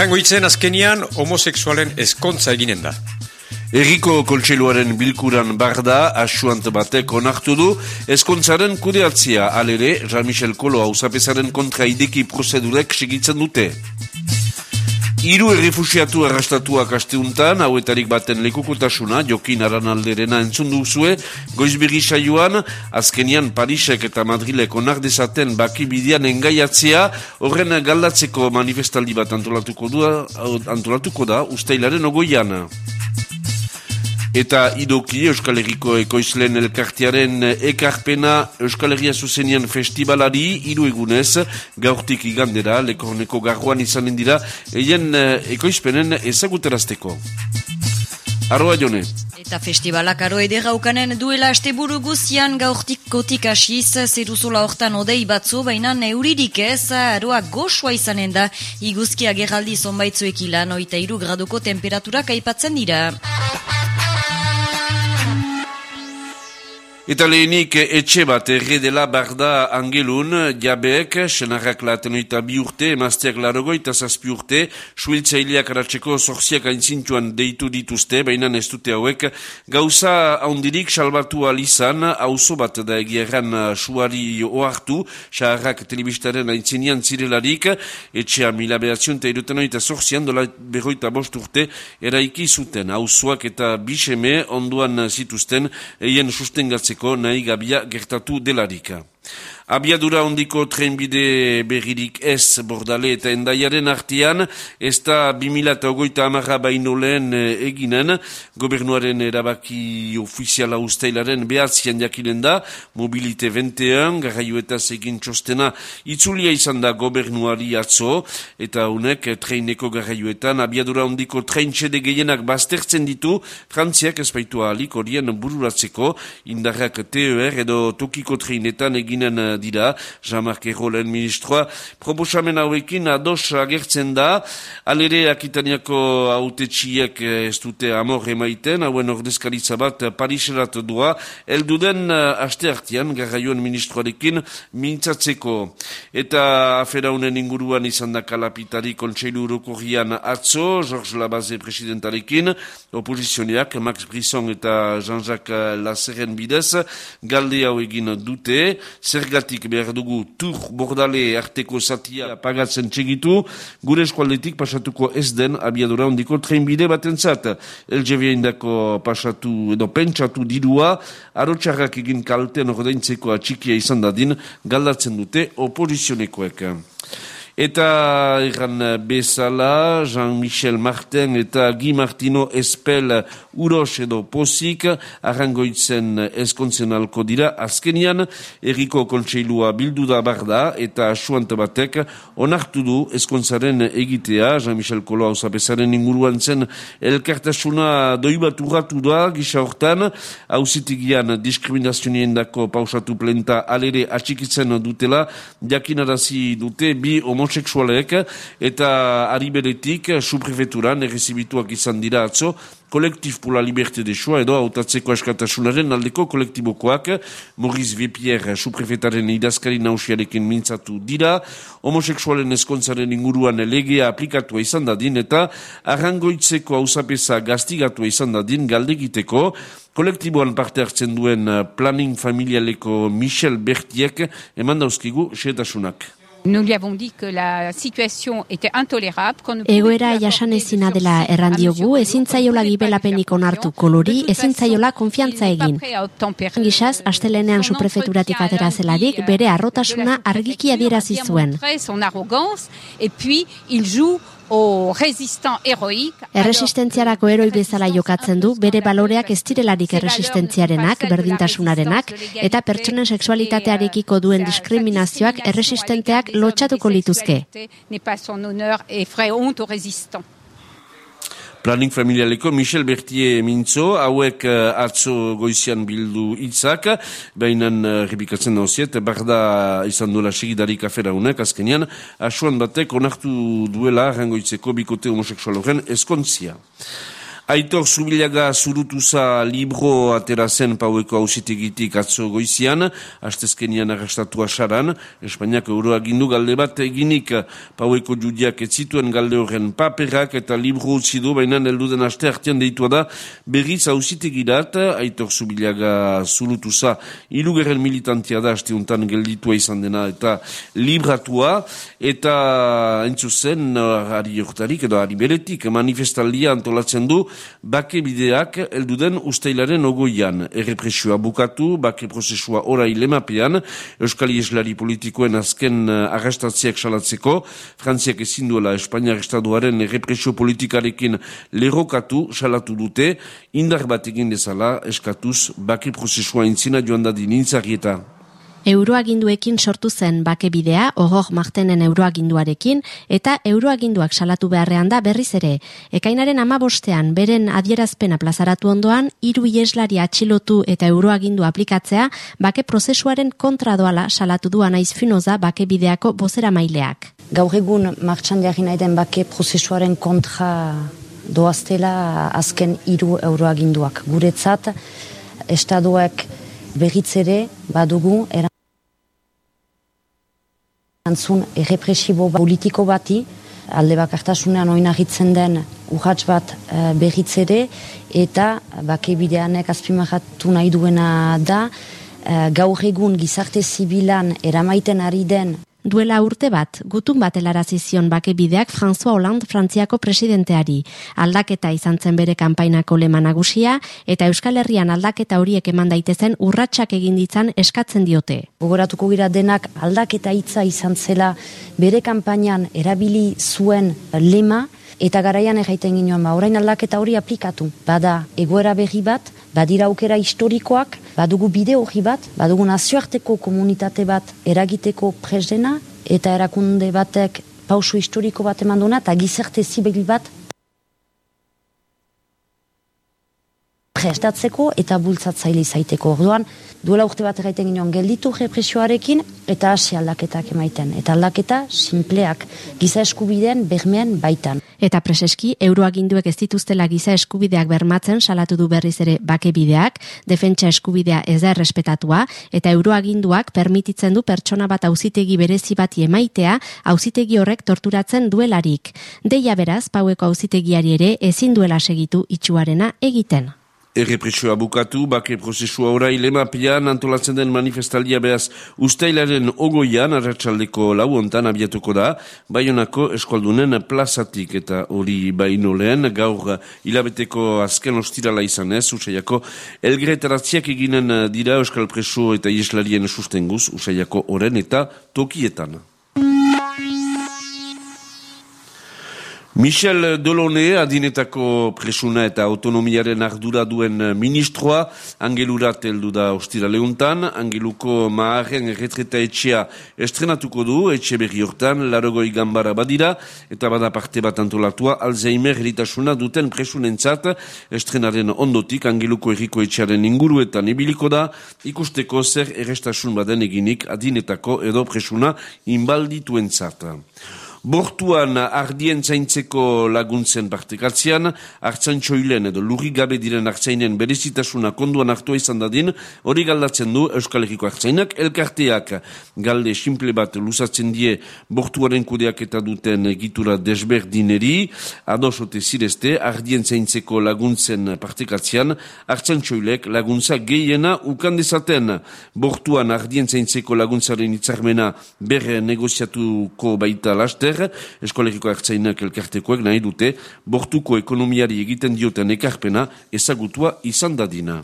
Arrangoitzen azkenian homoseksualen eskontza eginen da. Eriko koltseluaren bilkuran barda, asuant batek onartu du, eskontzaren kudeatzia alere, Jean-Michel Kolo hausapesaren kontra ideki prozedurek segitzen dute. Hiru errefusiatu arrastatuak asteuntan, hauetarik baten lekukotasuna, Jokin Aranalderena entzun duzue, goizbegi saioan, azkenian Parisek eta Madrilek onar dezaten baki bidian engaiatzea, horren galdatzeko manifestaldi bat antolatuko, du, antolatuko da, usteilaren ogoian. Eta idoki Euskal Herriko ekoizlen elkartearen ekarpena Euskal Herria zuzenian festivalari hiru egunez gaurtik igandera lekorneko garroan izanen dira eien eh, ekoizpenen ezaguterazteko. Arroa jone. Eta festivalak aro ukanen duela asteburu guzian gaurtik kotik asiz, zeruzola hortan odei batzu, baina neuririk ez, aroa goxua izanen da, iguzki agerraldi zonbaitzuek ilan, oita iru graduko temperaturak aipatzen dira. Eta lehenik etxe bat erre dela barda angelun, jabeek, senarrak laten oita bi urte, emazteak larogo eta zazpi urte, suiltzaileak aratzeko zorziak aintzintuan deitu dituzte, baina ez dute hauek, gauza haundirik salbatu alizan, hauzo bat da egieran suari oartu, saharrak telebistaren aintzinian zirelarik, etxea mila behatzion eta iruten oita zorzian, dola berroita bost urte, eraiki zuten, hauzoak eta biseme onduan zituzten, eien sustengatzeko nahi gabia gertatu delarika. Abiadura ondiko trenbide berririk ez bordale eta endaiaren artian, ez da 2008 amarra baino lehen eh, eginen, gobernuaren erabaki ofiziala usteilaren behatzian jakinen da, mobilite 21, garraio eta egin txostena, itzulia izan da gobernuari atzo, eta unek treineko garraioetan, abiadura ondiko treintxede gehienak baztertzen ditu, frantziak espaitu ahalik horien bururatzeko, indarrak TER edo tokiko treinetan eginen eh, dira, Jean-Marc Errolen ministroa, proposamen hauekin ados agertzen da, alere akitaniako autetxiek eh, ez dute amor emaiten, hauen ordezkaritza bat Pariserat doa, elduden eh, aste hartian, garraioen ministroarekin mintzatzeko. Eta aferaunen inguruan izan da kalapitari kontseilu urokorrian atzo, Georges Labaze presidentarekin, opozizioneak, Max Brisson eta Jean-Jacques Lazeren bidez, galde hau egin dute, zergat aldetik behar dugu tur bordale arteko zatia pagatzen txegitu, gure eskualdetik pasatuko ez den abiadura ondiko trenbide baten zat. LGV indako pasatu edo pentsatu dirua, arotxarrak egin kalten ordeintzeko atxikia izan dadin, galdatzen dute opozizionekoek. Eta egan bezala, Jean-Michel Martin eta Guy Martino Espel uros edo posik, arrangoitzen eskontzionalko dira, azkenian, erriko kontseilua bildu da barda eta suant batek onartu du eskontzaren egitea, Jean-Michel Kolo hausapesaren inguruan zen elkartasuna doibat urratu da, gisa hortan, hausitigian diskriminazionien dako pausatu plenta alere atxikitzen dutela, jakinarazi dute bi homo homoseksualek eta ariberetik suprefeturan errezibituak izan dira atzo kolektif pula liberte de choa edo autatzeko askatasunaren aldeko kolektibokoak Maurice Vipier suprefetaren idazkari nausiarekin mintzatu dira homoseksualen eskontzaren inguruan legea aplikatua izan dadin eta arrangoitzeko hausapesa gaztigatua izan dadin galdegiteko kolektiboan parte hartzen duen planning familialeko Michel Bertiek eman dauzkigu xetasunak. Nous lui avons dit que la situation était intolérable. Egoera jasan ezina dela errandiogu, ezin zaiola gibelapenik onartu kolori, ezin zaiola konfiantza egin. Gizaz, astelenean su prefeturatik atera zelarik, bere arrotasuna argiki adierazi zuen. Son arrogance, et puis il joue o resistant heroik. Erresistentziarako eroi bezala jokatzen du, bere baloreak ez direlarik erresistentziarenak, berdintasunarenak, eta pertsonen seksualitatearekiko duen diskriminazioak erresistenteak lotxatuko lituzke. Planning familialeko Michel Bertier mintzo, hauek uh, atzo goizian bildu hitzak, behinan uh, repikatzen dauziet, barda izan duela segidarik afera unek, azkenean, asuan batek onartu duela rangoitzeko bikote homoseksual horren eskontzia. Aitor Zubilaga zurutuza libro atera zen paueko hausitegitik atzo goizian, hastezkenian arrestatua saran, Espainiak euroa gindu galde bat eginik. Paueko judiak ez zituen galde horren paperak eta libro utzi du, baina elduden aste artean deitua da berriz hausitegirat, Aitor Zubilaga zurutuza ilugerren militantia da hasteuntan gelditua izan dena eta libratua, eta entzuzen, ari jortarik edo ari beretik manifestaldia antolatzen du, bake bideak elduden usteilaren ogoian. Errepresioa bukatu, bake prozesua ora ilemapean, Euskal Ieslari politikoen azken eh, arrestatziak salatzeko, Frantziak ezin duela Espainiar Estaduaren errepresio politikarekin lerokatu salatu dute, indar bat egin dezala eskatuz bake prozesua intzina joan dadin intzarieta. Euroaginduekin sortu zen bakebidea, ohor martenen euroaginduarekin, eta euroaginduak salatu beharrean da berriz ere. Ekainaren amabostean, beren adierazpena plazaratu ondoan, hiru ieslari atxilotu eta euroagindu aplikatzea, bake prozesuaren kontra doala salatu duan aiz finoza bakebideako bozera maileak. Gaur egun martxan jarri nahi den bake prozesuaren kontra doaztela azken hiru euroaginduak. Guretzat, estadoak berritzere badugu erantzun errepresibo politiko bati, alde bakartasunean oinagitzen den urratz bat e, berritzere, eta bake bideanek azpimahatu nahi duena da, e, gaur egun gizarte zibilan eramaiten ari den Duela urte bat, gutun bat zion bake bideak François Hollande Frantziako presidenteari. Aldaketa izan zen bere kanpainako lema nagusia eta Euskal Herrian aldaketa horiek eman daitezen urratsak egin ditzan eskatzen diote. Gogoratuko gira denak aldaketa hitza izan zela bere kanpainan erabili zuen lema eta garaian erraiten ginoan ba, orain aldaketa hori aplikatu. Bada egoera berri bat, badira aukera historikoak, badugu bide hori bat, badugu nazioarteko komunitate bat eragiteko presdena, eta erakunde batek pauso historiko bat eman duena, eta gizerte zibil bat prestatzeko eta bultzatzaile izaiteko. Orduan, duela urte bat erraiten ginoan gelditu represioarekin eta hasi aldaketak emaiten. Eta aldaketa simpleak giza eskubideen bermean baitan. Eta preseski, euroaginduek ez dituztela giza eskubideak bermatzen salatu du berriz ere bakebideak, defentsa eskubidea ez da errespetatua, eta euroaginduak permititzen du pertsona bat auzitegi berezi bati emaitea, auzitegi horrek torturatzen duelarik. Deia beraz, paueko auzitegiari ere ezin duela segitu itxuarena egiten. Errepresioa bukatu, bake prozesua orai lemapian antolatzen den manifestaldia behaz ustailaren ogoian, arratsaldeko lauontan abiatuko da, baionako eskoldunen plazatik eta hori baino lehen, gaur hilabeteko azken ostirala izan ez, usaiako elgretaratziak eginen dira Euskal Preso eta Ieslarien sustenguz, usaiako oren eta tokietan. Michel Dolone, adinetako presuna eta autonomiaren ardura duen ministroa, angelurat heldu da ostira lehuntan, angeluko maaren retreta etxea estrenatuko du, etxe berri hortan, larogoi gambara badira, eta bada parte bat antolatua, Alzheimer eritasuna duten presunentzat, estrenaren ondotik, angeluko erriko etxearen inguruetan ebiliko da, ikusteko zer errestasun baden eginik adinetako edo presuna inbaldituentzat. Bortuan ardien zaintzeko laguntzen partekatzean, hartzan txoilen edo lurri gabe diren hartzainen berezitasuna konduan hartua izan dadin, hori galdatzen du Euskal Herriko hartzainak, elkarteak galde simple bat lusatzen die bortuaren kudeak eta duten egitura desberdineri, adosote zirezte, ardien zaintzeko laguntzen partekatzean, hartzan txoilek laguntza gehiena ukandezaten. Bortuan ardien zaintzeko laguntzaren itzarmena berre negoziatuko baita laste, zer, eskolegiko hartzainak elkartekoek nahi dute, bortuko ekonomiari egiten dioten ekarpena ezagutua izan dadina.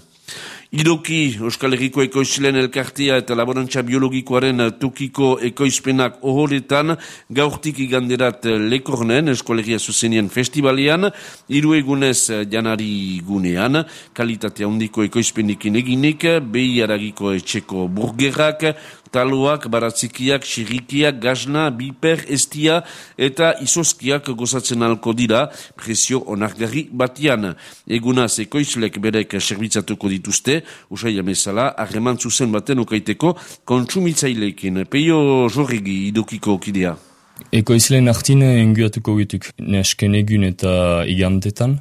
Idoki, Euskal Herriko ekoizlen elkartia eta laborantza biologikoaren tukiko ekoizpenak ohoretan, gaurtik iganderat lekornen, Euskal Herria zuzenien festivalian, iru egunez janari gunean, kalitatea handiko ekoizpenikin eginik, behi aragiko etxeko burgerrak, taloak, baratzikiak, xirikiak, gazna, biper, estia eta izoskiak gozatzen alko dira presio onargarri batian. Eguna zekoizlek berek servitzatuko dituzte, usai amezala, arreman zuzen baten okaiteko kontsumitzailekin. Peio jorregi idokiko kidea. Ekoizleen artine enguatuko gituk nesken egun eta igantetan.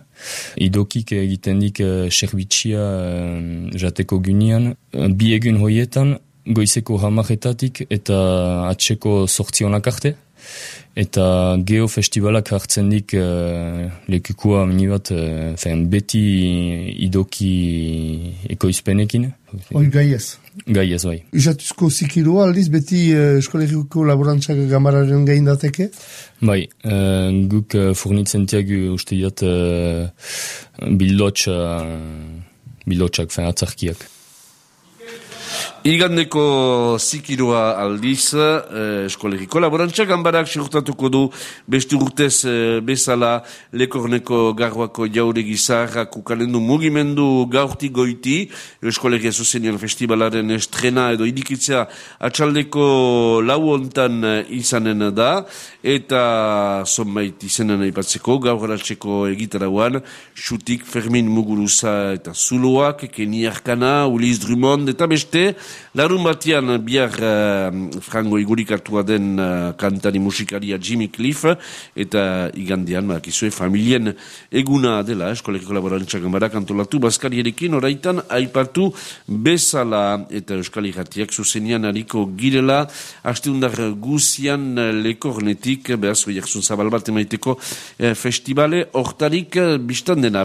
Idokik egiten dik uh, serbitxia uh, jateko gunean. Bi egun hoietan, goizeko hamaretatik eta atseko sortzionak arte. Eta geofestivalak hartzen dik uh, lekukua minibat uh, beti idoki ekoizpenekin. Oi, gaiez. Gaiez, bai. Isatuzko zikirua aldiz beti uh, eskolegiko laborantzak gamararen gain dateke? Bai, uh, guk uh, furnitzen tiagu uste diat uh, bildotxa, bildotxak, fein atzarkiak. Igandeko zikirua aldiz, eh, eskolegiko laborantzak gambarak segurtatuko du. Beste urtez eh, bezala lekorneko garroako jaure gizarrak ukalendu mugimendu gaurti goiti, eskolegia zuzenian festivalaren estrena edo idikitzea atxaldeko lau ontan eh, izanen da, eta zonbait izanen aipatzeko gaur eratzeko egitarauan, xutik Fermin Muguruza eta Zuloak, Keni Arkana, Uliz Drummond, eta beste, Larun batian bihar uh, frango igurikatua den uh, kantari musikaria Jimmy Cliff eta igandian, makizue, familien eguna dela, eskoleko laborantzak gambara kantolatu, baskari erekin oraitan aipatu bezala eta euskal irratiak zuzenian hariko girela, hasteundar guzian lekornetik, behaz, behiak zabal bat emaiteko uh, festivale, hortarik biztan dena.